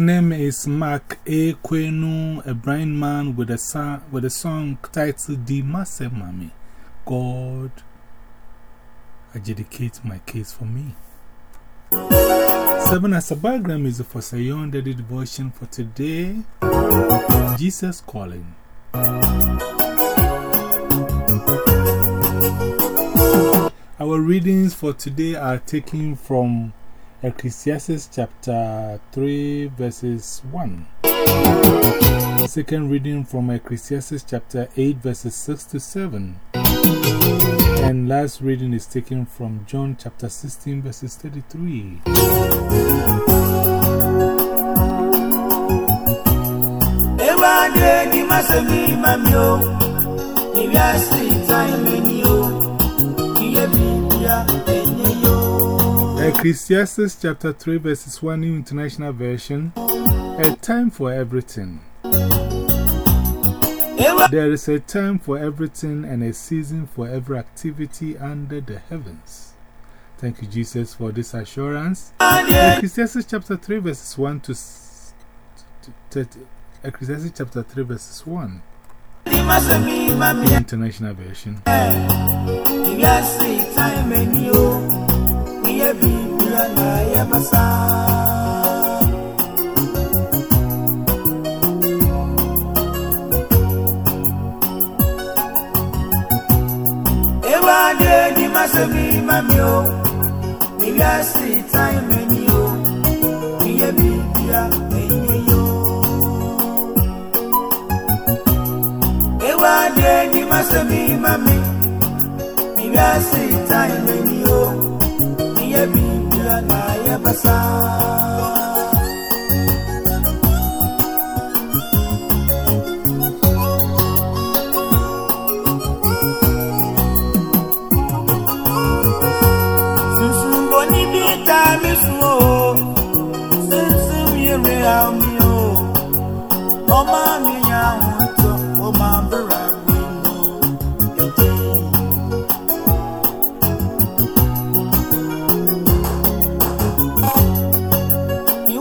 Name is Mark A. Kwenu, a blind man with a, song, with a song titled Di Mase Mami. God, adjudicate my case for me. Seven as a background music for Sayon Daddy devotion for today Jesus Calling. Our readings for today are taken from Ecclesiastes chapter 3, verses 1. Second reading from Ecclesiastes chapter 8, verses 6 to 7. And last reading is taken from John chapter 16, verses 33. Ecclesiastes chapter 3 verses 1 New International Version A time for everything. There is a time for everything and a season for every activity under the heavens. Thank you, Jesus, for this assurance. Ecclesiastes chapter 3 verses 1 to 30. Ecclesiastes chapter 3 verses 1. International Version. Masami mamio, Nigasi time and you, Yabia, and you. Ewa de ni masami mami, Nigasi time never saw. ọmọ mi yà wọ́n tọ́ ọmọ abẹ́rẹ́.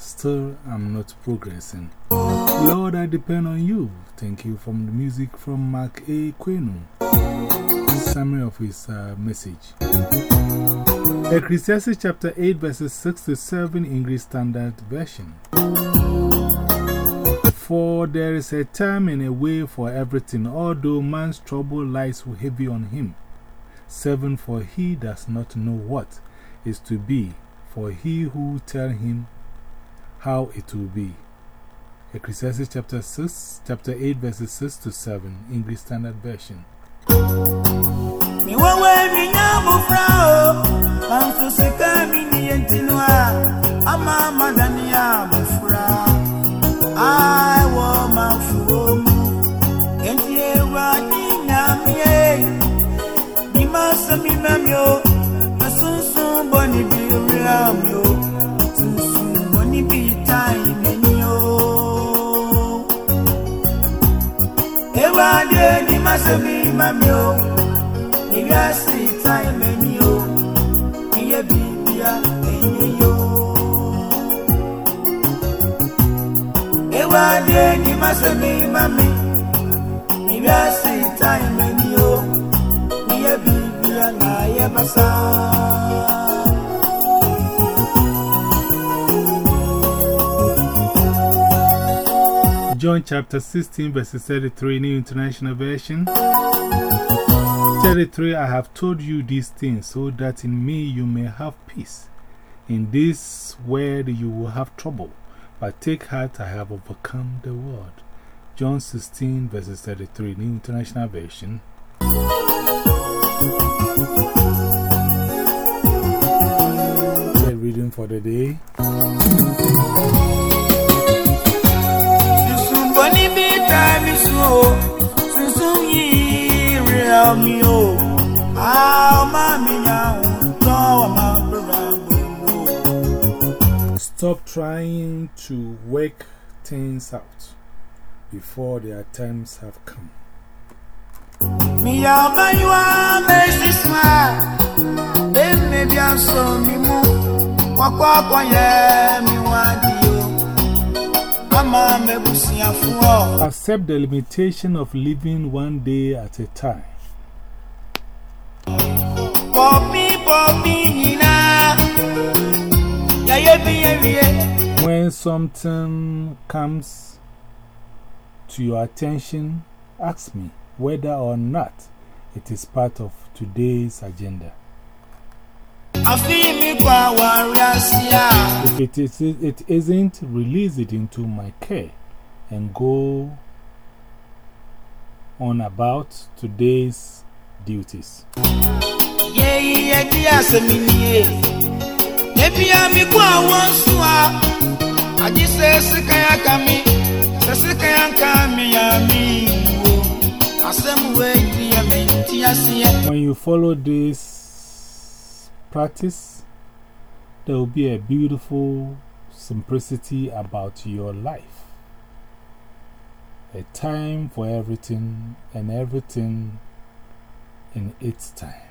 still I'm not progressing. Lord, I depend on you. Thank you from the music from Mark A. Quenu. Summary of his uh, message. Ecclesiastes chapter 8, verses 6 to 7, English Standard Version. For there is a time and a way for everything, although man's trouble lies heavy on him. 7. For he does not know what is to be, for he who tell him how it will be. Ecclesiastes chapter 6, chapter 8, verses 6 to 7, English Standard Version. I want my food, and here I am. You must be mammy, a dear, you must have been my meal. You guys see time and you, you be here in yo. Ewa dear, you must have been my me. You guys see time e ni you, ni be here. I am a son. John chapter 16, verses 33, New International Version. 33 I have told you these things so that in me you may have peace. In this world you will have trouble, but take heart, I have overcome the world. John 16, verses 33, New International Version. Reading for the day. Me, mommy, now, no, I'm Stop trying to work things out before their times have come. Me, I'm a you are, Mrs. Ma. Then maybe I'm so me more. Kwakwa, yeah, me want you. I'm a mebusia for Accept the limitation of living one day at a time. Bobby, Bobby, Nina. When something comes to your attention, ask me whether or not it is part of today's agenda. If it, is, it isn't, release it into my care and go on about today's duties. When you follow this practice, there will be a beautiful simplicity about your life. A time for everything and everything in its time.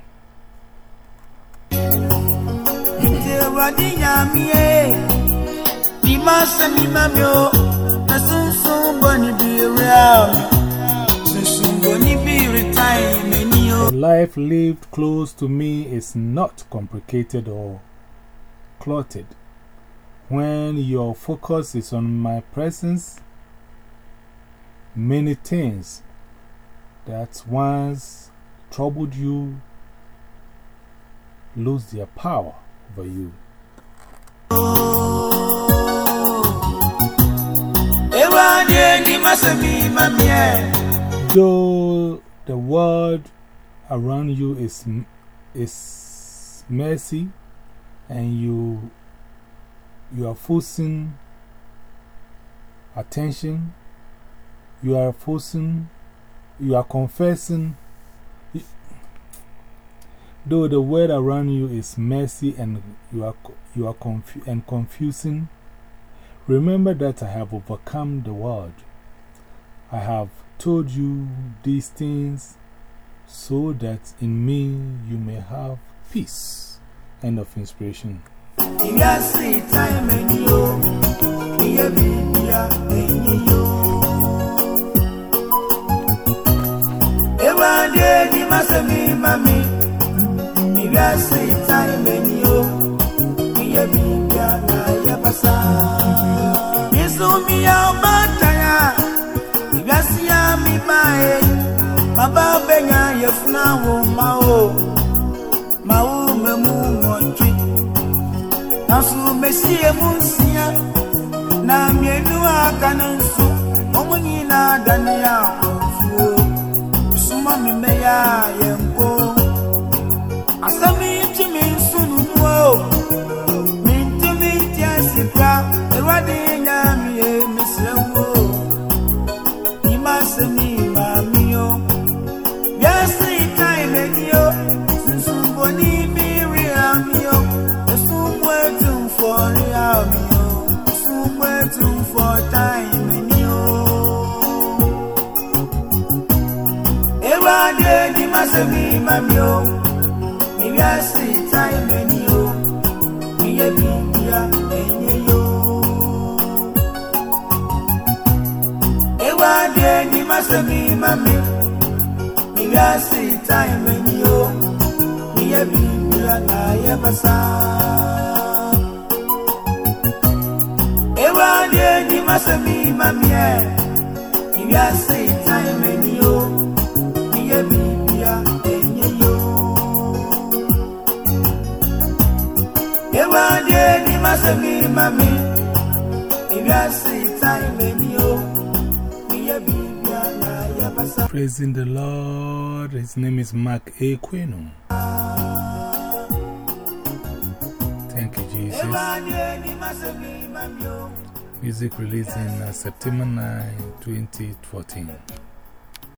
Life lived close to me is not complicated or clotted. When your focus is on my presence, many things that once troubled you lose their power over you. Though the world around you is, is messy and you, you are forcing attention, you are forcing, you are confessing. Though the world around you is messy and you are, you are confu and confusing, remember that I have overcome the world. I have told you these things so that in me you may have peace. End of inspiration. benya yefuna wo oh, ma wo ma oh, wo memu ŋɔtwi nanso mesi emu nsia na mmienu aka ne nso wɔn nyinaa dani ahɔfuo suma mi mɛya yɛ nko asɛm yi ti mi nso numu o mi ti mi ti ɛsi kura ewadi nya mi yɛ mi wo yi ma sɛ mi. se mi ma mi o? Mi wi ase ta eme ni o. Mi ye bi bia enye yo. Ewa de ni ma se mi ma mi. Mi wi ase ta eme ni o. Mi ye bi bia na ye masa ewa de ni ma se mi ma mi e mi wi ase ya basa Praising the Lord. His name is Mark A. Queno. Thank you, Jesus. Ewade ni masemi mami o Music released in uh, September 9, 2014.